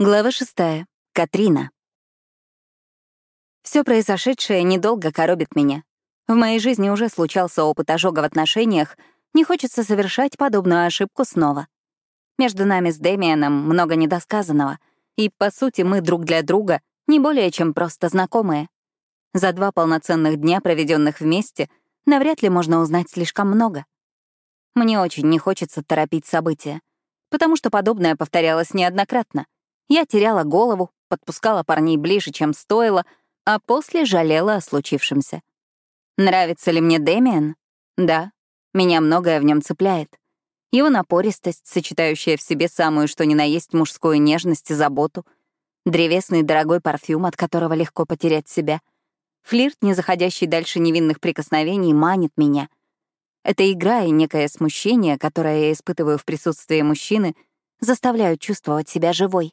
Глава шестая. Катрина. Все произошедшее недолго коробит меня. В моей жизни уже случался опыт ожога в отношениях, не хочется совершать подобную ошибку снова. Между нами с Дэмианом много недосказанного, и, по сути, мы друг для друга не более чем просто знакомые. За два полноценных дня, проведенных вместе, навряд ли можно узнать слишком много. Мне очень не хочется торопить события, потому что подобное повторялось неоднократно. Я теряла голову, подпускала парней ближе, чем стоило, а после жалела о случившемся. Нравится ли мне Дэмиан? Да, меня многое в нем цепляет. Его напористость, сочетающая в себе самую что ни на есть мужскую нежность и заботу, древесный дорогой парфюм, от которого легко потерять себя, флирт, не заходящий дальше невинных прикосновений, манит меня. Эта игра и некое смущение, которое я испытываю в присутствии мужчины, заставляют чувствовать себя живой.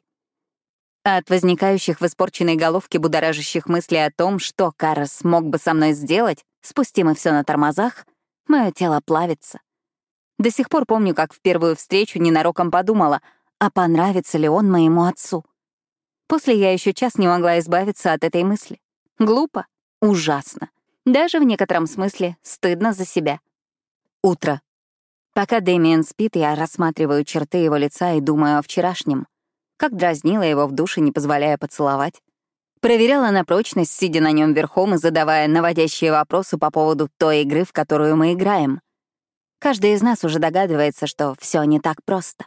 А от возникающих в испорченной головке будоражащих мыслей о том, что Карас мог бы со мной сделать, спусти мы все на тормозах, мое тело плавится. До сих пор помню, как в первую встречу ненароком подумала, а понравится ли он моему отцу. После я еще час не могла избавиться от этой мысли. Глупо, ужасно. Даже в некотором смысле стыдно за себя. Утро. Пока Дэмиен спит, я рассматриваю черты его лица и думаю о вчерашнем как дразнила его в душе, не позволяя поцеловать. Проверяла на прочность, сидя на нем верхом и задавая наводящие вопросы по поводу той игры, в которую мы играем. Каждый из нас уже догадывается, что все не так просто.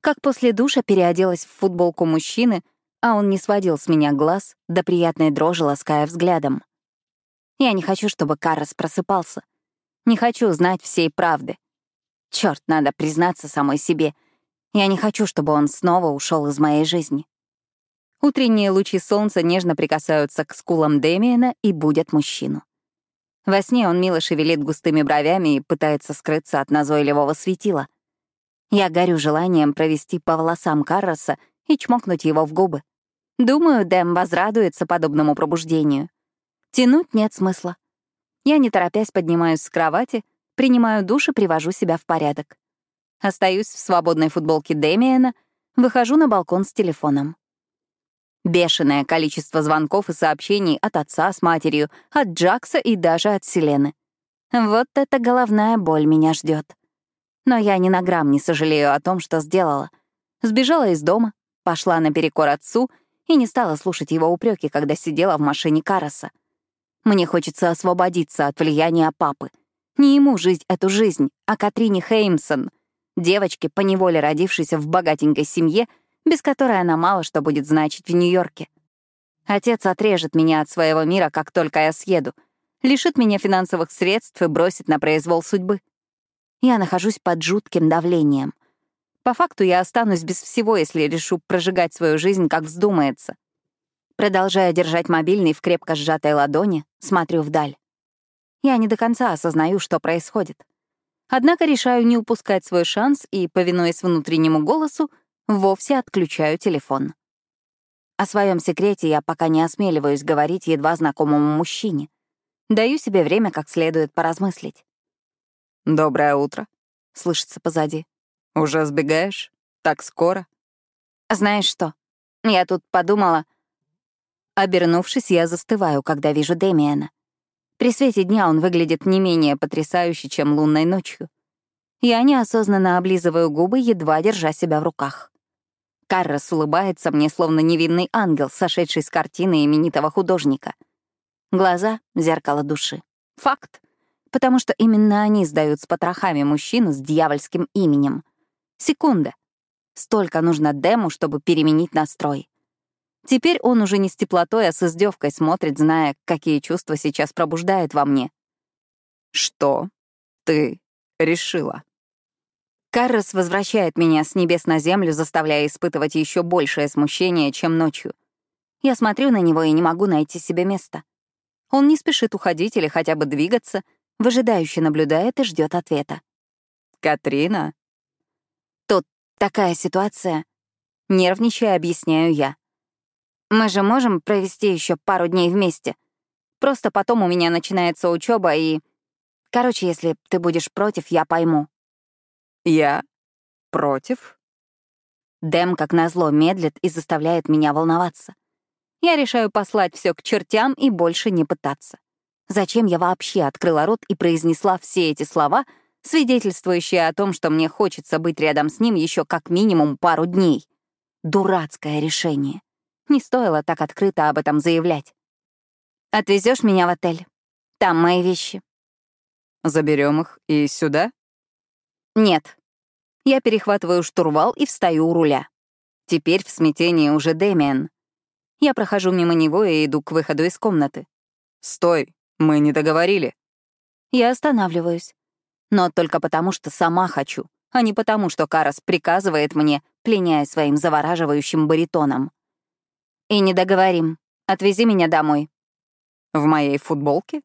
Как после душа переоделась в футболку мужчины, а он не сводил с меня глаз, да приятной дрожи лаская взглядом. Я не хочу, чтобы Карас просыпался. Не хочу знать всей правды. Черт, надо признаться самой себе. Я не хочу, чтобы он снова ушел из моей жизни. Утренние лучи солнца нежно прикасаются к скулам Дэмиена и будят мужчину. Во сне он мило шевелит густыми бровями и пытается скрыться от назойливого светила. Я горю желанием провести по волосам Карроса и чмокнуть его в губы. Думаю, Дэм возрадуется подобному пробуждению. Тянуть нет смысла. Я, не торопясь, поднимаюсь с кровати, принимаю душ и привожу себя в порядок. Остаюсь в свободной футболке Дэмиена, выхожу на балкон с телефоном. Бешеное количество звонков и сообщений от отца с матерью, от Джакса и даже от Селены. Вот эта головная боль меня ждет. Но я ни на грамм не сожалею о том, что сделала. Сбежала из дома, пошла наперекор отцу и не стала слушать его упреки, когда сидела в машине Караса. Мне хочется освободиться от влияния папы. Не ему жить эту жизнь, а Катрине Хеймсон — девочке, поневоле родившейся в богатенькой семье, без которой она мало что будет значить в Нью-Йорке. Отец отрежет меня от своего мира, как только я съеду, лишит меня финансовых средств и бросит на произвол судьбы. Я нахожусь под жутким давлением. По факту я останусь без всего, если решу прожигать свою жизнь, как вздумается. Продолжая держать мобильный в крепко сжатой ладони, смотрю вдаль. Я не до конца осознаю, что происходит. Однако решаю не упускать свой шанс и, повинуясь внутреннему голосу, вовсе отключаю телефон. О своем секрете я пока не осмеливаюсь говорить едва знакомому мужчине. Даю себе время как следует поразмыслить. «Доброе утро», — слышится позади. «Уже сбегаешь? Так скоро?» «Знаешь что? Я тут подумала...» Обернувшись, я застываю, когда вижу Дэмиена. При свете дня он выглядит не менее потрясающе, чем лунной ночью. Я неосознанно облизываю губы, едва держа себя в руках. Каррос улыбается мне, словно невинный ангел, сошедший с картины именитого художника. Глаза — зеркало души. Факт. Потому что именно они сдают с потрохами мужчину с дьявольским именем. Секунда. Столько нужно Дему, чтобы переменить настрой. Теперь он уже не с теплотой, а с издевкой смотрит, зная, какие чувства сейчас пробуждает во мне. «Что ты решила?» Каррос возвращает меня с небес на землю, заставляя испытывать еще большее смущение, чем ночью. Я смотрю на него и не могу найти себе места. Он не спешит уходить или хотя бы двигаться, выжидающе наблюдает и ждет ответа. «Катрина?» Тут такая ситуация. Нервничая, объясняю я. Мы же можем провести еще пару дней вместе. Просто потом у меня начинается учеба и... Короче, если ты будешь против, я пойму. Я? Против? Дэм, как назло, медлит и заставляет меня волноваться. Я решаю послать все к чертям и больше не пытаться. Зачем я вообще открыла рот и произнесла все эти слова, свидетельствующие о том, что мне хочется быть рядом с ним еще как минимум пару дней? Дурацкое решение. Не стоило так открыто об этом заявлять. Отвезешь меня в отель? Там мои вещи. Заберем их и сюда? Нет. Я перехватываю штурвал и встаю у руля. Теперь в смятении уже Дэмиан. Я прохожу мимо него и иду к выходу из комнаты. «Стой, мы не договорили». Я останавливаюсь. Но только потому, что сама хочу, а не потому, что Карас приказывает мне, пленяя своим завораживающим баритоном. «И не договорим. Отвези меня домой». «В моей футболке?»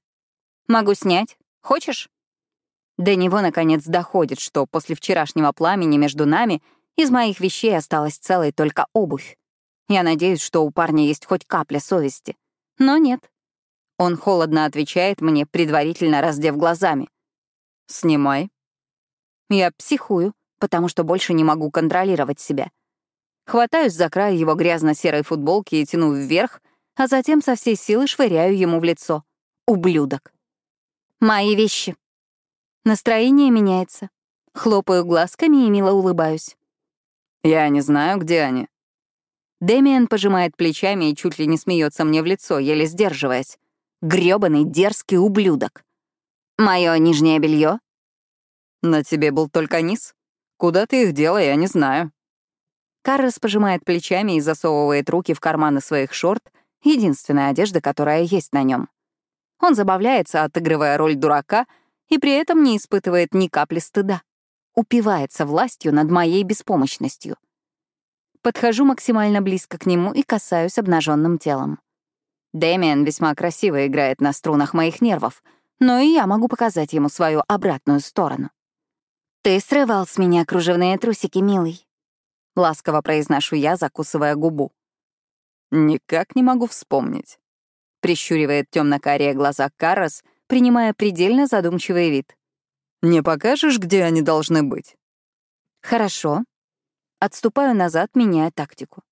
«Могу снять. Хочешь?» До него, наконец, доходит, что после вчерашнего пламени между нами из моих вещей осталась целой только обувь. Я надеюсь, что у парня есть хоть капля совести. Но нет. Он холодно отвечает мне, предварительно раздев глазами. «Снимай». Я психую, потому что больше не могу контролировать себя. Хватаюсь за край его грязно-серой футболки и тяну вверх, а затем со всей силы швыряю ему в лицо. Ублюдок. Мои вещи. Настроение меняется. Хлопаю глазками и мило улыбаюсь. Я не знаю, где они. Дэмиан пожимает плечами и чуть ли не смеется мне в лицо, еле сдерживаясь. Грёбаный дерзкий ублюдок. Мое нижнее белье? На тебе был только низ. Куда ты их дела, я не знаю. Каррес пожимает плечами и засовывает руки в карманы своих шорт, единственная одежда, которая есть на нем. Он забавляется, отыгрывая роль дурака, и при этом не испытывает ни капли стыда. Упивается властью над моей беспомощностью. Подхожу максимально близко к нему и касаюсь обнаженным телом. Дэмиан весьма красиво играет на струнах моих нервов, но и я могу показать ему свою обратную сторону. «Ты срывал с меня кружевные трусики, милый», — ласково произношу я, закусывая губу. «Никак не могу вспомнить», — прищуривает темно-карие глаза Каррос, принимая предельно задумчивый вид. «Не покажешь, где они должны быть?» «Хорошо». Отступаю назад, меняя тактику.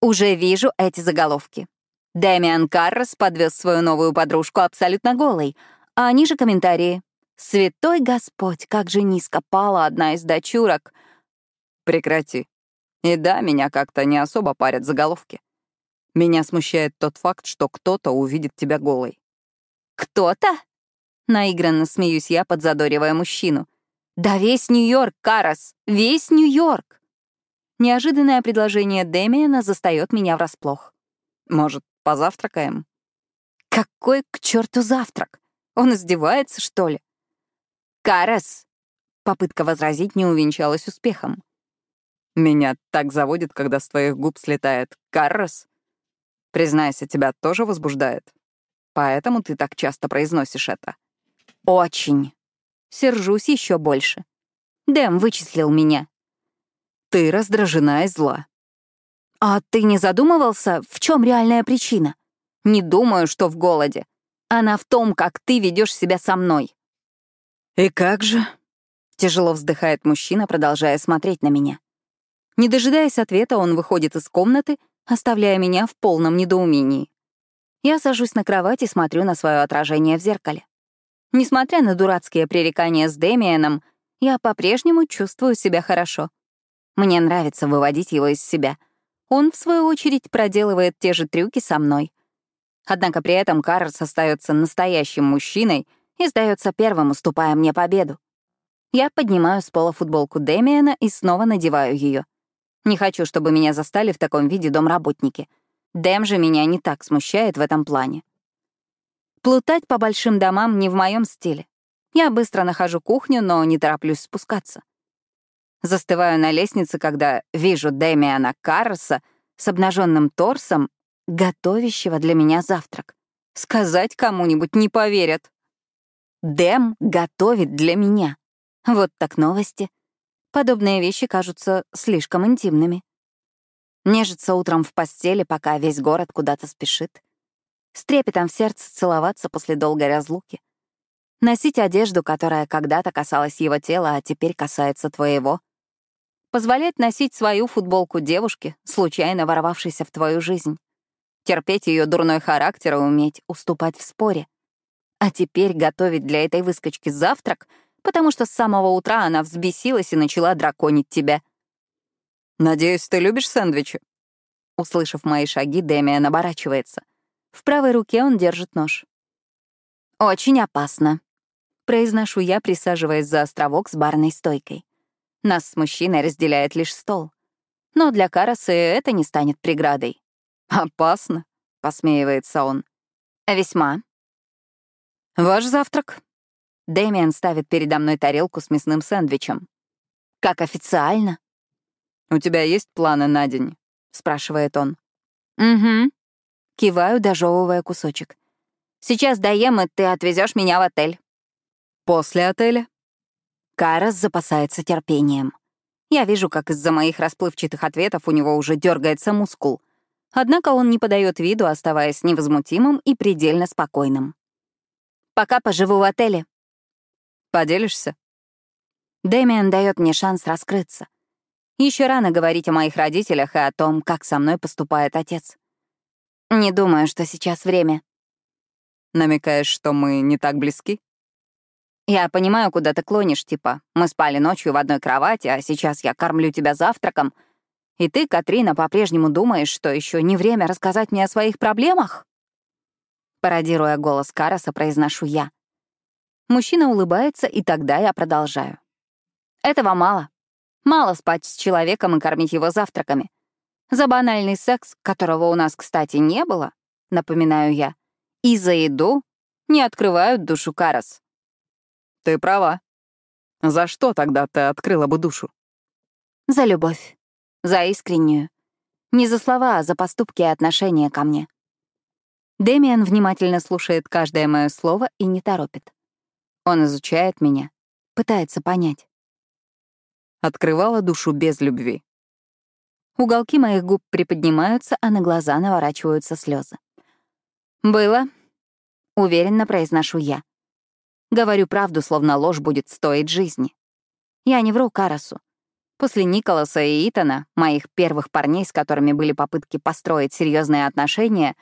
Уже вижу эти заголовки. Дэмиан Каррос подвез свою новую подружку абсолютно голой, а ниже комментарии. «Святой Господь, как же низко пала одна из дочурок!» «Прекрати. И да, меня как-то не особо парят заголовки. Меня смущает тот факт, что кто-то увидит тебя голой. «Кто-то?» Наигранно смеюсь я, подзадоривая мужчину. «Да весь Нью-Йорк, Карас! Весь Нью-Йорк!» Неожиданное предложение Дэмиена застаёт меня врасплох. «Может, позавтракаем?» «Какой к черту завтрак? Он издевается, что ли?» «Карас!» Попытка возразить не увенчалась успехом. «Меня так заводит, когда с твоих губ слетает «Каррос»?» Признайся, тебя тоже возбуждает. Поэтому ты так часто произносишь это. Очень. Сержусь еще больше. Дэм вычислил меня. Ты раздражена и зла. А ты не задумывался, в чем реальная причина? Не думаю, что в голоде. Она в том, как ты ведешь себя со мной. И как же? Тяжело вздыхает мужчина, продолжая смотреть на меня. Не дожидаясь ответа, он выходит из комнаты оставляя меня в полном недоумении. Я сажусь на кровать и смотрю на свое отражение в зеркале. Несмотря на дурацкие пререкания с Дэмиеном, я по-прежнему чувствую себя хорошо. Мне нравится выводить его из себя. Он, в свою очередь, проделывает те же трюки со мной. Однако при этом Карлс остается настоящим мужчиной и сдается первым, уступая мне победу. Я поднимаю с пола футболку Дэмиена и снова надеваю ее. Не хочу, чтобы меня застали в таком виде домработники. Дэм же меня не так смущает в этом плане. Плутать по большим домам не в моем стиле. Я быстро нахожу кухню, но не тороплюсь спускаться. Застываю на лестнице, когда вижу Дэмиана Карроса с обнаженным торсом, готовящего для меня завтрак. Сказать кому-нибудь не поверят. Дэм готовит для меня. Вот так новости. Подобные вещи кажутся слишком интимными. Нежиться утром в постели, пока весь город куда-то спешит. С трепетом в сердце целоваться после долгой разлуки. Носить одежду, которая когда-то касалась его тела, а теперь касается твоего. Позволять носить свою футболку девушке, случайно ворвавшейся в твою жизнь. Терпеть ее дурной характер и уметь уступать в споре. А теперь готовить для этой выскочки завтрак, потому что с самого утра она взбесилась и начала драконить тебя. «Надеюсь, ты любишь сэндвичи?» Услышав мои шаги, Дэмиан оборачивается. В правой руке он держит нож. «Очень опасно», — произношу я, присаживаясь за островок с барной стойкой. Нас с мужчиной разделяет лишь стол. Но для Карасы это не станет преградой. «Опасно», — посмеивается он. «Весьма». «Ваш завтрак?» Дэмиан ставит передо мной тарелку с мясным сэндвичем. «Как официально?» «У тебя есть планы на день?» — спрашивает он. «Угу». Киваю, дожевывая кусочек. «Сейчас доем, и ты отвезешь меня в отель». «После отеля?» Карас запасается терпением. Я вижу, как из-за моих расплывчатых ответов у него уже дергается мускул. Однако он не подает виду, оставаясь невозмутимым и предельно спокойным. «Пока поживу в отеле». «Поделишься?» Дэмиан дает мне шанс раскрыться. Еще рано говорить о моих родителях и о том, как со мной поступает отец. Не думаю, что сейчас время. Намекаешь, что мы не так близки? Я понимаю, куда ты клонишь, типа, мы спали ночью в одной кровати, а сейчас я кормлю тебя завтраком. И ты, Катрина, по-прежнему думаешь, что еще не время рассказать мне о своих проблемах? Пародируя голос Караса, произношу я. Мужчина улыбается, и тогда я продолжаю. Этого мало. Мало спать с человеком и кормить его завтраками. За банальный секс, которого у нас, кстати, не было, напоминаю я, и за еду не открывают душу Карас. Ты права. За что тогда ты открыла бы душу? За любовь. За искреннюю. Не за слова, а за поступки и отношения ко мне. Дэмиан внимательно слушает каждое мое слово и не торопит. Он изучает меня, пытается понять открывала душу без любви. Уголки моих губ приподнимаются, а на глаза наворачиваются слезы. «Было», — уверенно произношу я. Говорю правду, словно ложь будет стоить жизни. Я не вру Карасу. После Николаса и Итана, моих первых парней, с которыми были попытки построить серьезные отношения,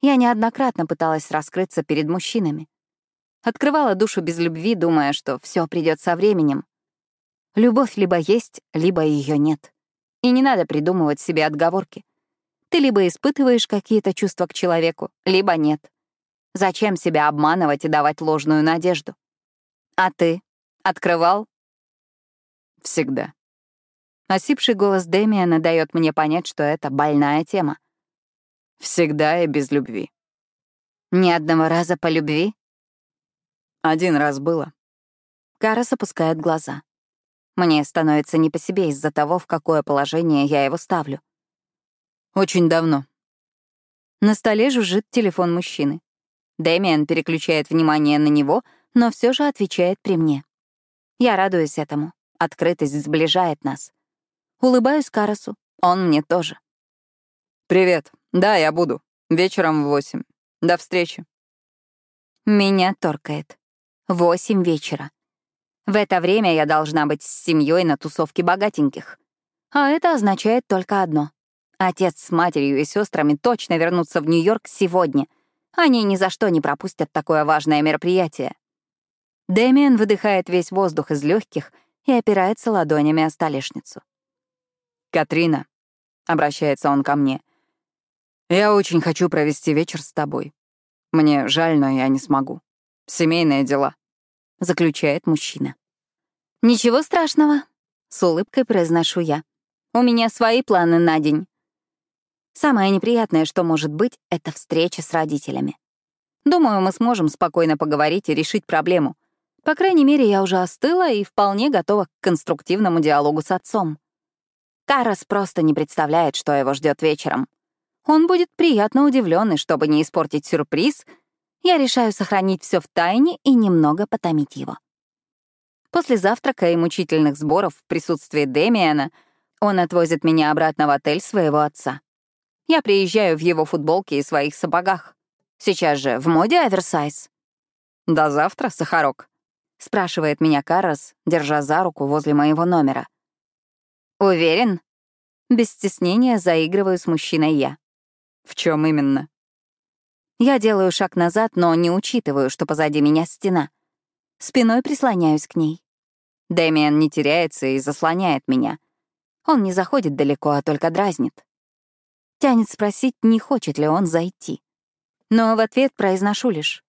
я неоднократно пыталась раскрыться перед мужчинами. Открывала душу без любви, думая, что все придет со временем, Любовь либо есть, либо ее нет. И не надо придумывать себе отговорки. Ты либо испытываешь какие-то чувства к человеку, либо нет. Зачем себя обманывать и давать ложную надежду? А ты? Открывал? Всегда. Осипший голос Дэмиана дает мне понять, что это больная тема. Всегда и без любви. Ни одного раза по любви? Один раз было. Карас опускает глаза. Мне становится не по себе из-за того, в какое положение я его ставлю. Очень давно. На столе жужжит телефон мужчины. Дэмиан переключает внимание на него, но все же отвечает при мне. Я радуюсь этому. Открытость сближает нас. Улыбаюсь Карасу. Он мне тоже. «Привет. Да, я буду. Вечером в восемь. До встречи». Меня торкает. Восемь вечера. В это время я должна быть с семьей на тусовке богатеньких. А это означает только одно. Отец с матерью и сестрами точно вернутся в Нью-Йорк сегодня. Они ни за что не пропустят такое важное мероприятие. Дэмиан выдыхает весь воздух из легких и опирается ладонями о столешницу. «Катрина», — обращается он ко мне, — «я очень хочу провести вечер с тобой. Мне жаль, но я не смогу. Семейные дела». — заключает мужчина. «Ничего страшного», — с улыбкой произношу я. «У меня свои планы на день». Самое неприятное, что может быть, — это встреча с родителями. Думаю, мы сможем спокойно поговорить и решить проблему. По крайней мере, я уже остыла и вполне готова к конструктивному диалогу с отцом. Карас просто не представляет, что его ждет вечером. Он будет приятно удивленный, чтобы не испортить сюрприз — я решаю сохранить все в тайне и немного потомить его. После завтрака и мучительных сборов в присутствии Демиана он отвозит меня обратно в отель своего отца. Я приезжаю в его футболке и своих сапогах. Сейчас же в моде оверсайз. «До завтра, Сахарок», — спрашивает меня Карас, держа за руку возле моего номера. Уверен? Без стеснения заигрываю с мужчиной я. В чем именно? Я делаю шаг назад, но не учитываю, что позади меня стена. Спиной прислоняюсь к ней. Дэмиан не теряется и заслоняет меня. Он не заходит далеко, а только дразнит. Тянет спросить, не хочет ли он зайти. Но в ответ произношу лишь.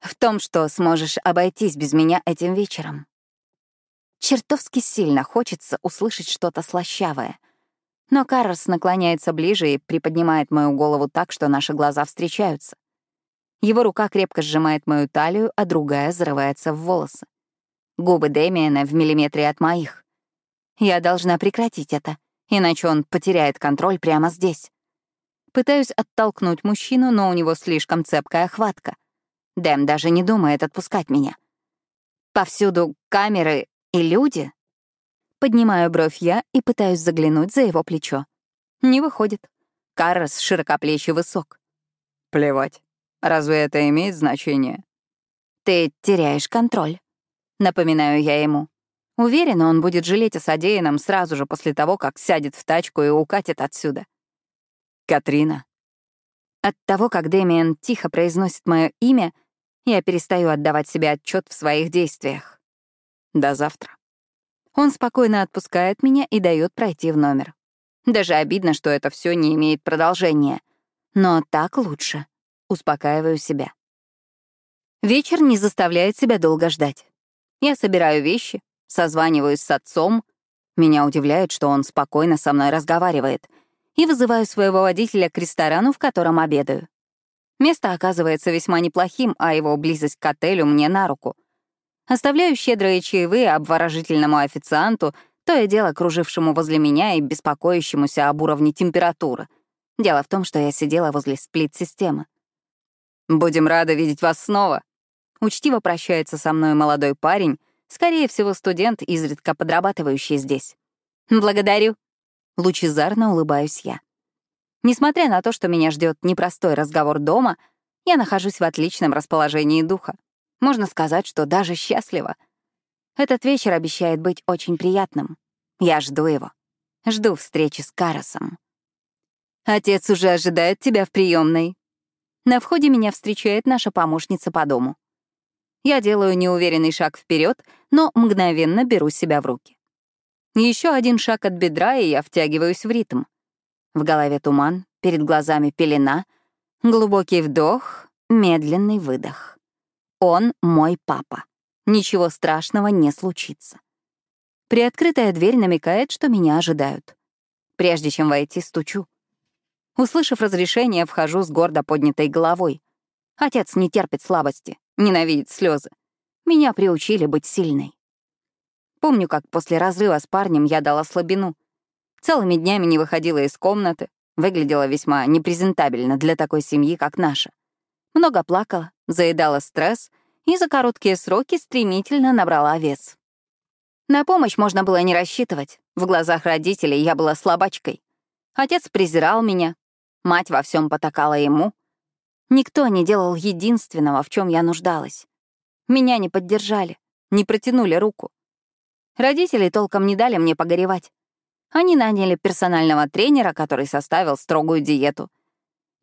В том, что сможешь обойтись без меня этим вечером. Чертовски сильно хочется услышать что-то слащавое. Но Каррос наклоняется ближе и приподнимает мою голову так, что наши глаза встречаются. Его рука крепко сжимает мою талию, а другая зарывается в волосы. Губы Дэмиена в миллиметре от моих. Я должна прекратить это, иначе он потеряет контроль прямо здесь. Пытаюсь оттолкнуть мужчину, но у него слишком цепкая хватка. Дэм даже не думает отпускать меня. Повсюду камеры и люди. Поднимаю бровь я и пытаюсь заглянуть за его плечо. Не выходит. Каррос широкоплечий высок. Плевать. Разве это имеет значение? Ты теряешь контроль. Напоминаю я ему. Уверена, он будет жалеть о содеянном сразу же после того, как сядет в тачку и укатит отсюда. Катрина. От того, как Дэмиен тихо произносит мое имя, я перестаю отдавать себе отчет в своих действиях. До завтра. Он спокойно отпускает меня и дает пройти в номер. Даже обидно, что это все не имеет продолжения. Но так лучше. Успокаиваю себя. Вечер не заставляет себя долго ждать. Я собираю вещи, созваниваюсь с отцом. Меня удивляет, что он спокойно со мной разговаривает — и вызываю своего водителя к ресторану, в котором обедаю. Место оказывается весьма неплохим, а его близость к отелю мне на руку. Оставляю щедрые чаевые обворожительному официанту, то и дело кружившему возле меня и беспокоящемуся об уровне температуры. Дело в том, что я сидела возле сплит-системы. «Будем рады видеть вас снова», — учтиво прощается со мной молодой парень, скорее всего, студент, изредка подрабатывающий здесь. «Благодарю», Лучезарно улыбаюсь я. Несмотря на то, что меня ждет непростой разговор дома, я нахожусь в отличном расположении духа. Можно сказать, что даже счастлива. Этот вечер обещает быть очень приятным. Я жду его. Жду встречи с Карасом. Отец уже ожидает тебя в приемной. На входе меня встречает наша помощница по дому. Я делаю неуверенный шаг вперед, но мгновенно беру себя в руки. Еще один шаг от бедра, и я втягиваюсь в ритм. В голове туман, перед глазами пелена, глубокий вдох, медленный выдох. Он мой папа. Ничего страшного не случится. Приоткрытая дверь намекает, что меня ожидают. Прежде чем войти, стучу. Услышав разрешение, вхожу с гордо поднятой головой. Отец не терпит слабости, ненавидит слезы. Меня приучили быть сильной. Помню, как после разрыва с парнем я дала слабину. Целыми днями не выходила из комнаты, выглядела весьма непрезентабельно для такой семьи, как наша. Много плакала, заедала стресс и за короткие сроки стремительно набрала вес. На помощь можно было не рассчитывать. В глазах родителей я была слабачкой. Отец презирал меня, мать во всем потакала ему. Никто не делал единственного, в чем я нуждалась. Меня не поддержали, не протянули руку. Родители толком не дали мне погоревать. Они наняли персонального тренера, который составил строгую диету.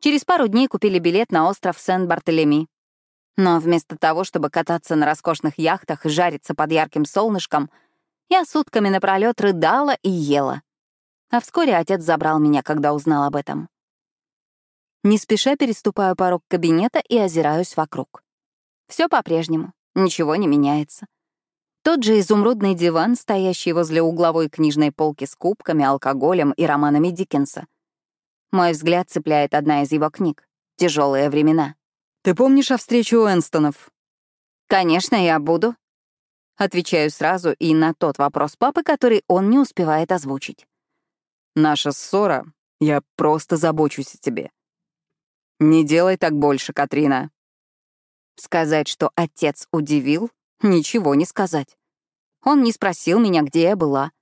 Через пару дней купили билет на остров Сен-Бартелеми. Но вместо того, чтобы кататься на роскошных яхтах и жариться под ярким солнышком, я сутками напролёт рыдала и ела. А вскоре отец забрал меня, когда узнал об этом. Не спеша переступаю порог кабинета и озираюсь вокруг. Все по-прежнему, ничего не меняется. Тот же изумрудный диван, стоящий возле угловой книжной полки с кубками, алкоголем и романами Диккенса. Мой взгляд цепляет одна из его книг «Тяжелые времена». «Ты помнишь о встрече Уэнстонов?» «Конечно, я буду». Отвечаю сразу и на тот вопрос папы, который он не успевает озвучить. «Наша ссора, я просто забочусь о тебе. Не делай так больше, Катрина». Сказать, что отец удивил, Ничего не сказать. Он не спросил меня, где я была.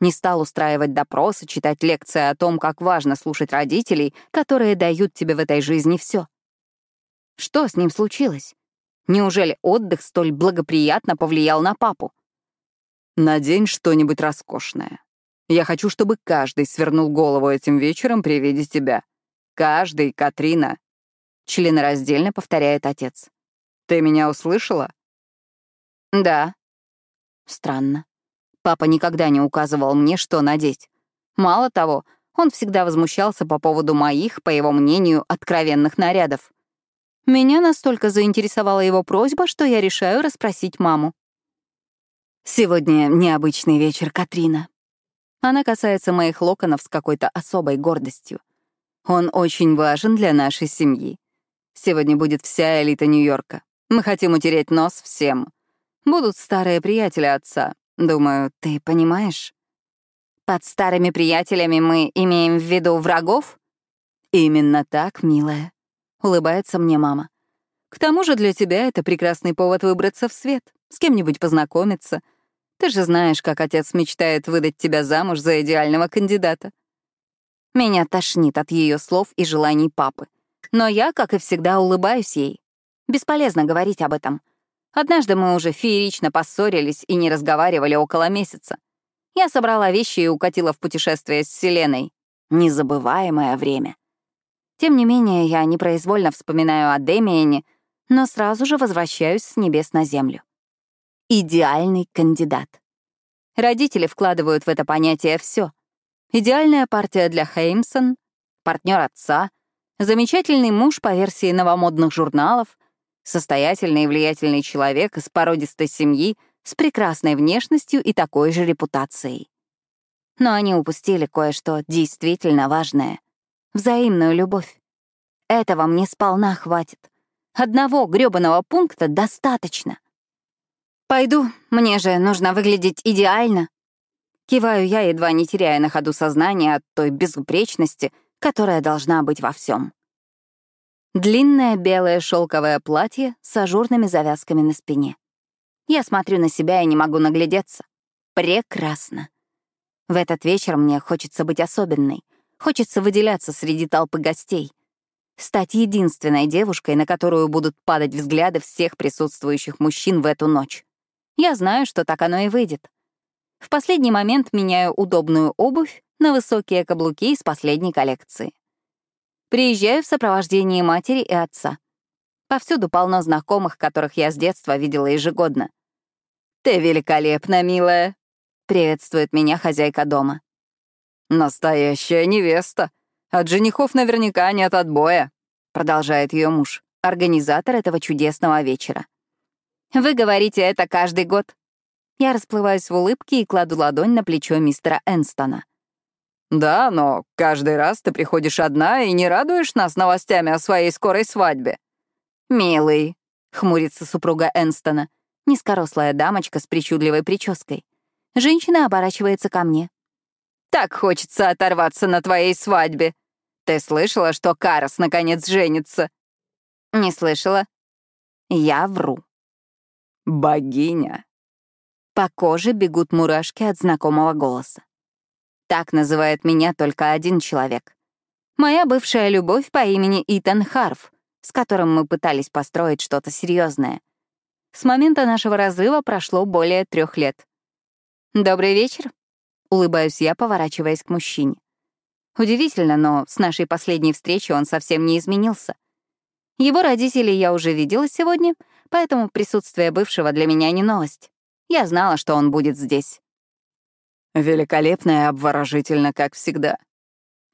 Не стал устраивать допросы, читать лекции о том, как важно слушать родителей, которые дают тебе в этой жизни все. Что с ним случилось? Неужели отдых столь благоприятно повлиял на папу? Надень что-нибудь роскошное. Я хочу, чтобы каждый свернул голову этим вечером при виде тебя. Каждый, Катрина. Членораздельно повторяет отец. Ты меня услышала? Да. Странно. Папа никогда не указывал мне, что надеть. Мало того, он всегда возмущался по поводу моих, по его мнению, откровенных нарядов. Меня настолько заинтересовала его просьба, что я решаю расспросить маму. «Сегодня необычный вечер, Катрина». Она касается моих локонов с какой-то особой гордостью. Он очень важен для нашей семьи. Сегодня будет вся элита Нью-Йорка. Мы хотим утереть нос всем. Будут старые приятели отца. Думаю, ты понимаешь? Под старыми приятелями мы имеем в виду врагов? Именно так, милая. Улыбается мне мама. К тому же для тебя это прекрасный повод выбраться в свет, с кем-нибудь познакомиться. Ты же знаешь, как отец мечтает выдать тебя замуж за идеального кандидата. Меня тошнит от ее слов и желаний папы. Но я, как и всегда, улыбаюсь ей. Бесполезно говорить об этом. Однажды мы уже феерично поссорились и не разговаривали около месяца. Я собрала вещи и укатила в путешествие с Вселенной. Незабываемое время. Тем не менее, я непроизвольно вспоминаю о Демиене, но сразу же возвращаюсь с небес на землю. Идеальный кандидат. Родители вкладывают в это понятие все. Идеальная партия для Хеймсон, партнер отца, замечательный муж по версии новомодных журналов, состоятельный и влиятельный человек из породистой семьи с прекрасной внешностью и такой же репутацией. Но они упустили кое-что действительно важное взаимную любовь. Этого мне сполна хватит. Одного грёбаного пункта достаточно. Пойду, мне же нужно выглядеть идеально. Киваю я, едва не теряя на ходу сознание от той безупречности, которая должна быть во всем. Длинное белое шелковое платье с ажурными завязками на спине. Я смотрю на себя и не могу наглядеться. Прекрасно. В этот вечер мне хочется быть особенной — Хочется выделяться среди толпы гостей. Стать единственной девушкой, на которую будут падать взгляды всех присутствующих мужчин в эту ночь. Я знаю, что так оно и выйдет. В последний момент меняю удобную обувь на высокие каблуки из последней коллекции. Приезжаю в сопровождении матери и отца. Повсюду полно знакомых, которых я с детства видела ежегодно. «Ты великолепна, милая!» — приветствует меня хозяйка дома. «Настоящая невеста. От женихов наверняка нет отбоя», — продолжает ее муж, организатор этого чудесного вечера. «Вы говорите это каждый год». Я расплываюсь в улыбке и кладу ладонь на плечо мистера Энстона. «Да, но каждый раз ты приходишь одна и не радуешь нас новостями о своей скорой свадьбе». «Милый», — хмурится супруга Энстона, низкорослая дамочка с причудливой прической. Женщина оборачивается ко мне. Так хочется оторваться на твоей свадьбе. Ты слышала, что Карас наконец женится?» «Не слышала. Я вру». «Богиня». По коже бегут мурашки от знакомого голоса. Так называет меня только один человек. Моя бывшая любовь по имени Итан Харф, с которым мы пытались построить что-то серьезное. С момента нашего разрыва прошло более трех лет. «Добрый вечер», Улыбаюсь я, поворачиваясь к мужчине. Удивительно, но с нашей последней встречи он совсем не изменился. Его родителей я уже видела сегодня, поэтому присутствие бывшего для меня не новость. Я знала, что он будет здесь. Великолепно и обворожительно, как всегда.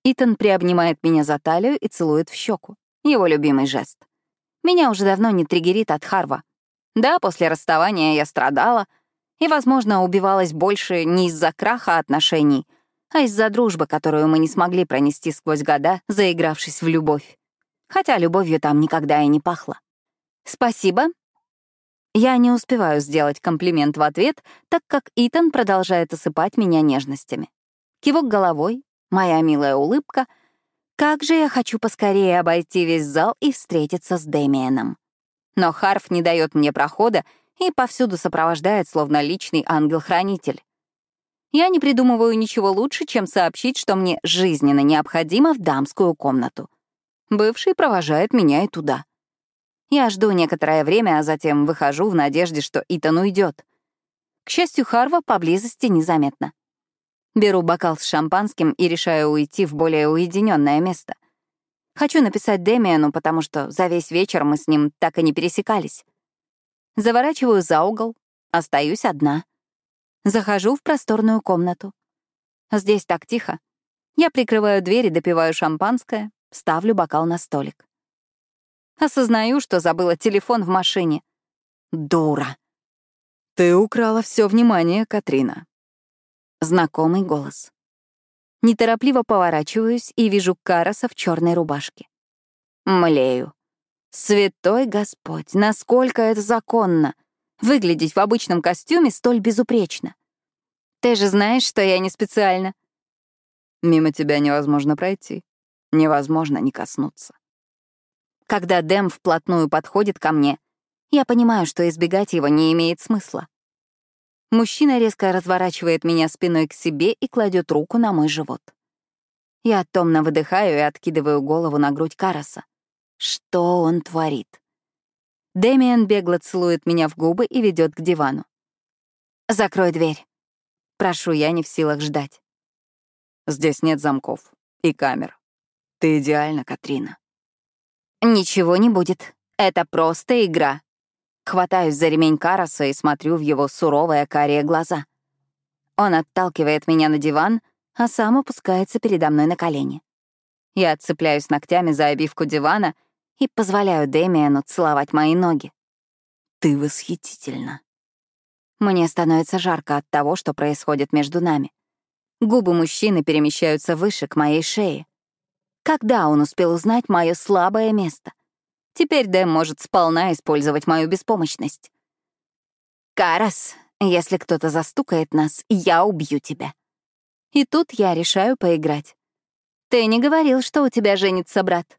Итан приобнимает меня за талию и целует в щеку. Его любимый жест. Меня уже давно не триггерит от Харва. Да, после расставания я страдала — и, возможно, убивалась больше не из-за краха отношений, а из-за дружбы, которую мы не смогли пронести сквозь года, заигравшись в любовь. Хотя любовью там никогда и не пахло. «Спасибо». Я не успеваю сделать комплимент в ответ, так как Итан продолжает осыпать меня нежностями. Кивок головой, моя милая улыбка. Как же я хочу поскорее обойти весь зал и встретиться с Дэмиеном. Но Харф не дает мне прохода и повсюду сопровождает, словно личный ангел-хранитель. Я не придумываю ничего лучше, чем сообщить, что мне жизненно необходимо в дамскую комнату. Бывший провожает меня и туда. Я жду некоторое время, а затем выхожу в надежде, что Итан уйдет. К счастью, Харва поблизости незаметно. Беру бокал с шампанским и решаю уйти в более уединенное место. Хочу написать Демиану, потому что за весь вечер мы с ним так и не пересекались. Заворачиваю за угол, остаюсь одна. Захожу в просторную комнату. Здесь так тихо. Я прикрываю дверь и допиваю шампанское, ставлю бокал на столик. Осознаю, что забыла телефон в машине. Дура. Ты украла все внимание, Катрина. Знакомый голос. Неторопливо поворачиваюсь и вижу Караса в черной рубашке. Млею. Святой Господь, насколько это законно — выглядеть в обычном костюме столь безупречно. Ты же знаешь, что я не специально. Мимо тебя невозможно пройти, невозможно не коснуться. Когда Дэм вплотную подходит ко мне, я понимаю, что избегать его не имеет смысла. Мужчина резко разворачивает меня спиной к себе и кладет руку на мой живот. Я томно выдыхаю и откидываю голову на грудь Караса. Что он творит? Дэмиан бегло целует меня в губы и ведет к дивану. «Закрой дверь». Прошу я, не в силах ждать. Здесь нет замков и камер. Ты идеальна, Катрина. Ничего не будет. Это просто игра. Хватаюсь за ремень Караса и смотрю в его суровые карие глаза. Он отталкивает меня на диван, а сам опускается передо мной на колени. Я отцепляюсь ногтями за обивку дивана и позволяю Дэмиану целовать мои ноги. Ты восхитительна. Мне становится жарко от того, что происходит между нами. Губы мужчины перемещаются выше, к моей шее. Когда он успел узнать мое слабое место? Теперь Дэм может сполна использовать мою беспомощность. «Карас, если кто-то застукает нас, я убью тебя». И тут я решаю поиграть. «Ты не говорил, что у тебя женится брат?»